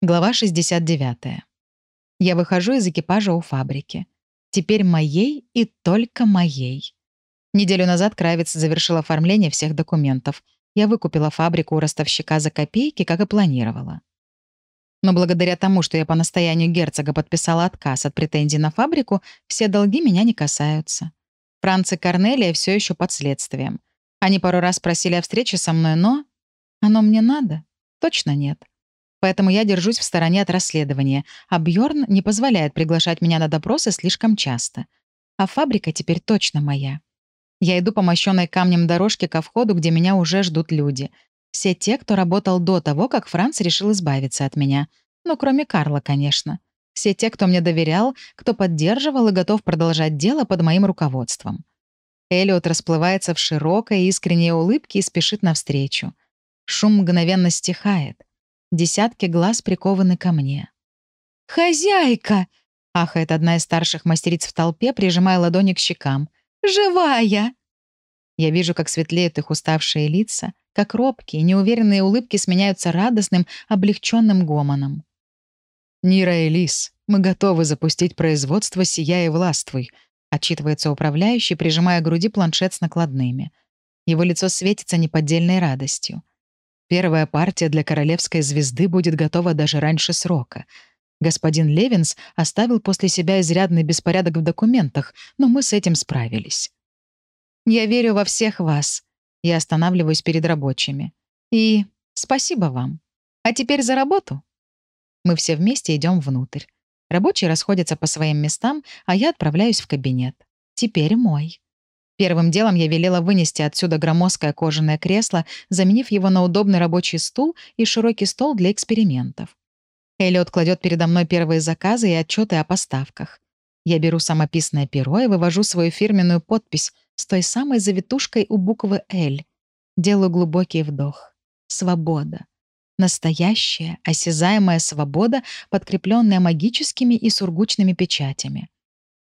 Глава 69. Я выхожу из экипажа у фабрики. Теперь моей и только моей. Неделю назад Кравец завершил оформление всех документов. Я выкупила фабрику у ростовщика за копейки, как и планировала. Но благодаря тому, что я по настоянию герцога подписала отказ от претензий на фабрику, все долги меня не касаются. Франц и Корнелия все еще под следствием. Они пару раз просили о встрече со мной, но... Оно мне надо? Точно нет. Поэтому я держусь в стороне от расследования, а Бьорн не позволяет приглашать меня на допросы слишком часто. А фабрика теперь точно моя. Я иду по мощенной камнем дорожке ко входу, где меня уже ждут люди. Все те, кто работал до того, как Франц решил избавиться от меня. Ну, кроме Карла, конечно. Все те, кто мне доверял, кто поддерживал и готов продолжать дело под моим руководством. Эллиот расплывается в широкой искренней улыбке и спешит навстречу. Шум мгновенно стихает. Десятки глаз прикованы ко мне. «Хозяйка!» — ахает одна из старших мастериц в толпе, прижимая ладони к щекам. «Живая!» Я вижу, как светлеют их уставшие лица, как робкие, неуверенные улыбки сменяются радостным, облегченным гомоном. «Нира и Лис, мы готовы запустить производство «Сияй и властвуй», отчитывается управляющий, прижимая к груди планшет с накладными. Его лицо светится неподдельной радостью. Первая партия для королевской звезды будет готова даже раньше срока. Господин Левинс оставил после себя изрядный беспорядок в документах, но мы с этим справились. Я верю во всех вас. Я останавливаюсь перед рабочими. И спасибо вам. А теперь за работу. Мы все вместе идем внутрь. Рабочие расходятся по своим местам, а я отправляюсь в кабинет. Теперь мой. Первым делом я велела вынести отсюда громоздкое кожаное кресло, заменив его на удобный рабочий стул и широкий стол для экспериментов. Эллиот кладет передо мной первые заказы и отчеты о поставках. Я беру самописное перо и вывожу свою фирменную подпись с той самой завитушкой у буквы «Л». Делаю глубокий вдох. Свобода. Настоящая, осязаемая свобода, подкрепленная магическими и сургучными печатями.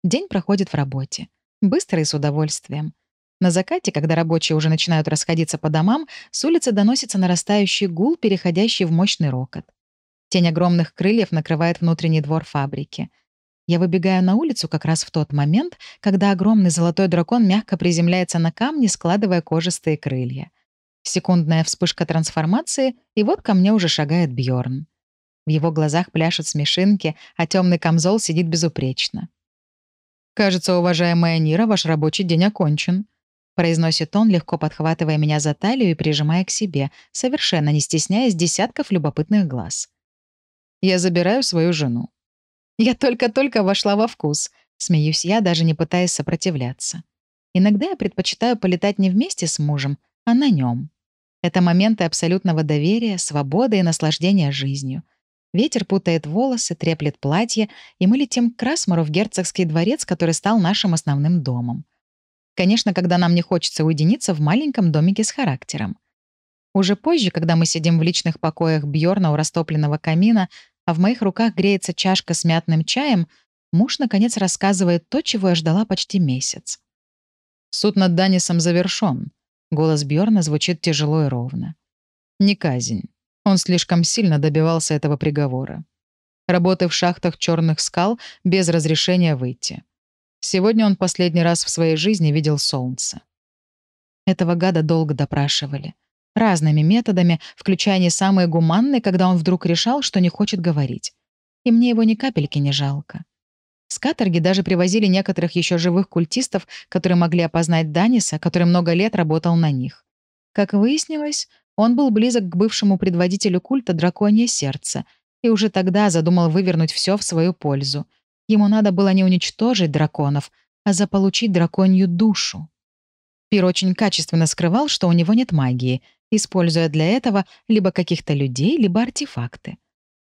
День проходит в работе. Быстро и с удовольствием. На закате, когда рабочие уже начинают расходиться по домам, с улицы доносится нарастающий гул, переходящий в мощный рокот. Тень огромных крыльев накрывает внутренний двор фабрики. Я выбегаю на улицу как раз в тот момент, когда огромный золотой дракон мягко приземляется на камни, складывая кожистые крылья. Секундная вспышка трансформации, и вот ко мне уже шагает Бьорн. В его глазах пляшут смешинки, а темный камзол сидит безупречно. «Кажется, уважаемая Нира, ваш рабочий день окончен», произносит он, легко подхватывая меня за талию и прижимая к себе, совершенно не стесняясь десятков любопытных глаз. «Я забираю свою жену». «Я только-только вошла во вкус», — смеюсь я, даже не пытаясь сопротивляться. Иногда я предпочитаю полетать не вместе с мужем, а на нем. Это моменты абсолютного доверия, свободы и наслаждения жизнью — Ветер путает волосы, треплет платье, и мы летим к Красмору в герцогский дворец, который стал нашим основным домом. Конечно, когда нам не хочется уединиться в маленьком домике с характером. Уже позже, когда мы сидим в личных покоях Бьорна у растопленного камина, а в моих руках греется чашка с мятным чаем, муж, наконец, рассказывает то, чего я ждала почти месяц. «Суд над Данисом завершен. Голос Бьорна звучит тяжело и ровно. «Не казнь. Он слишком сильно добивался этого приговора. Работы в шахтах черных скал без разрешения выйти. Сегодня он последний раз в своей жизни видел солнце. Этого гада долго допрашивали. Разными методами, включая не самые гуманные, когда он вдруг решал, что не хочет говорить. И мне его ни капельки не жалко. С каторги даже привозили некоторых еще живых культистов, которые могли опознать Даниса, который много лет работал на них. Как выяснилось, он был близок к бывшему предводителю культа Драконье Сердце и уже тогда задумал вывернуть все в свою пользу. Ему надо было не уничтожить драконов, а заполучить драконью душу. Пир очень качественно скрывал, что у него нет магии, используя для этого либо каких-то людей, либо артефакты.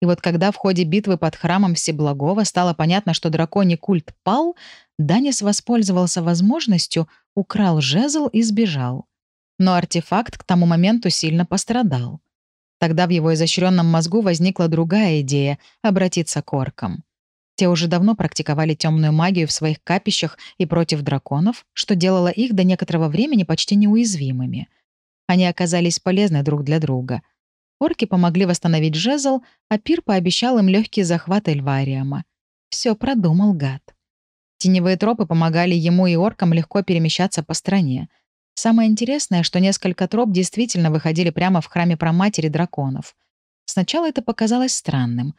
И вот когда в ходе битвы под храмом Всеблагого стало понятно, что драконий культ пал, Данис воспользовался возможностью, украл жезл и сбежал но артефакт к тому моменту сильно пострадал. Тогда в его изощренном мозгу возникла другая идея — обратиться к оркам. Те уже давно практиковали темную магию в своих капищах и против драконов, что делало их до некоторого времени почти неуязвимыми. Они оказались полезны друг для друга. Орки помогли восстановить жезл, а Пир пообещал им легкий захват Эльвариама. Все продумал гад. Теневые тропы помогали ему и оркам легко перемещаться по стране. Самое интересное, что несколько троп действительно выходили прямо в храме проматери драконов. Сначала это показалось странным,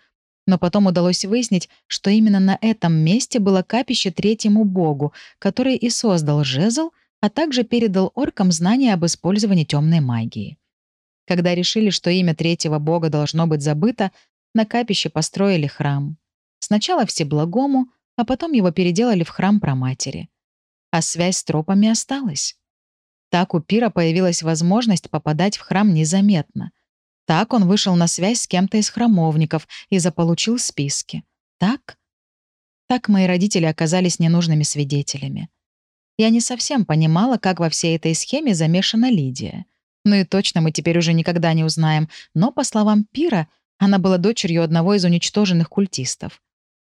но потом удалось выяснить, что именно на этом месте было капище третьему богу, который и создал жезл, а также передал оркам знания об использовании темной магии. Когда решили, что имя третьего бога должно быть забыто, на капище построили храм. Сначала Всеблагому, а потом его переделали в храм Проматери. А связь с тропами осталась. Так у Пира появилась возможность попадать в храм незаметно. Так он вышел на связь с кем-то из храмовников и заполучил списки. Так? Так мои родители оказались ненужными свидетелями. Я не совсем понимала, как во всей этой схеме замешана Лидия. Ну и точно мы теперь уже никогда не узнаем, но, по словам Пира, она была дочерью одного из уничтоженных культистов.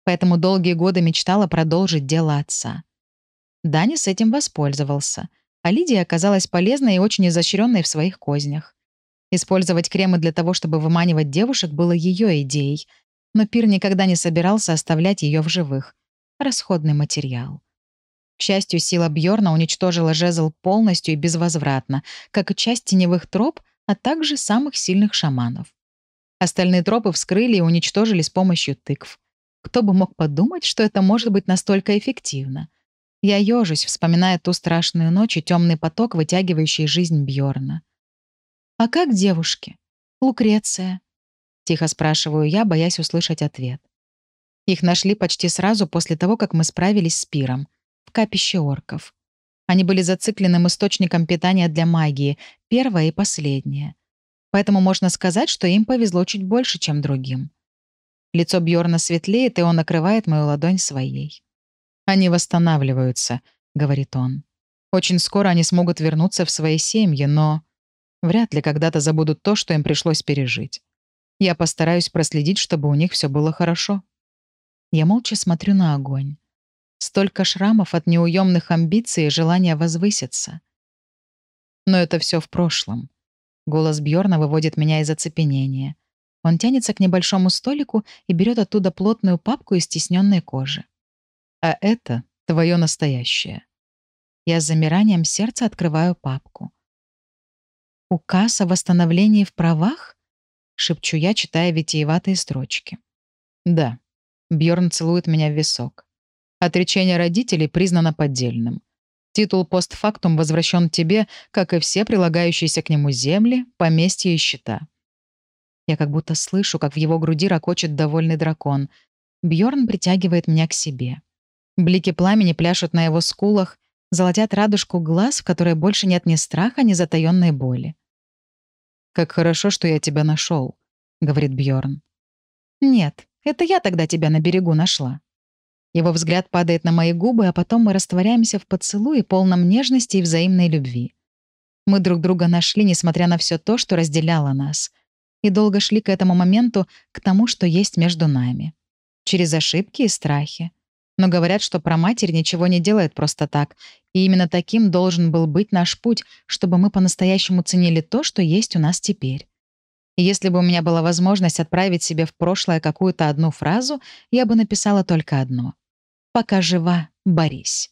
Поэтому долгие годы мечтала продолжить дело отца. Дани с этим воспользовался, а Лидия оказалась полезной и очень изощренной в своих кознях. Использовать кремы для того, чтобы выманивать девушек, было ее идеей, но Пир никогда не собирался оставлять ее в живых. Расходный материал. К счастью, сила Бьорна уничтожила жезл полностью и безвозвратно, как и часть теневых троп, а также самых сильных шаманов. Остальные тропы вскрыли и уничтожили с помощью тыкв. Кто бы мог подумать, что это может быть настолько эффективно? Я ежусь, вспоминая ту страшную ночь и темный поток, вытягивающий жизнь Бьорна. «А как девушки? Лукреция?» — тихо спрашиваю я, боясь услышать ответ. Их нашли почти сразу после того, как мы справились с пиром — в капище орков. Они были зацикленным источником питания для магии, первое и последнее. Поэтому можно сказать, что им повезло чуть больше, чем другим. Лицо Бьорна светлеет, и он накрывает мою ладонь своей. «Они восстанавливаются», — говорит он. «Очень скоро они смогут вернуться в свои семьи, но вряд ли когда-то забудут то, что им пришлось пережить. Я постараюсь проследить, чтобы у них все было хорошо». Я молча смотрю на огонь. Столько шрамов от неуемных амбиций и желания возвыситься. Но это все в прошлом. Голос Бьорна выводит меня из оцепенения. Он тянется к небольшому столику и берет оттуда плотную папку из стесненной кожи. А это твое настоящее. Я с замиранием сердца открываю папку. «Указ о восстановлении в правах?» — шепчу я, читая витиеватые строчки. «Да». Бьорн целует меня в висок. Отречение родителей признано поддельным. Титул постфактум возвращен тебе, как и все прилагающиеся к нему земли, поместья и счета. Я как будто слышу, как в его груди ракочет довольный дракон. Бьорн притягивает меня к себе. Блики пламени пляшут на его скулах, золотят радужку глаз, в которой больше нет ни страха, ни затаённой боли. «Как хорошо, что я тебя нашел, говорит Бьорн. «Нет, это я тогда тебя на берегу нашла», его взгляд падает на мои губы, а потом мы растворяемся в поцелуе, полном нежности и взаимной любви. Мы друг друга нашли, несмотря на все то, что разделяло нас. И долго шли к этому моменту, к тому, что есть между нами. Через ошибки и страхи. Но говорят, что про матерь ничего не делает просто так. И именно таким должен был быть наш путь, чтобы мы по-настоящему ценили то, что есть у нас теперь. И если бы у меня была возможность отправить себе в прошлое какую-то одну фразу, я бы написала только одно. Пока жива, борись.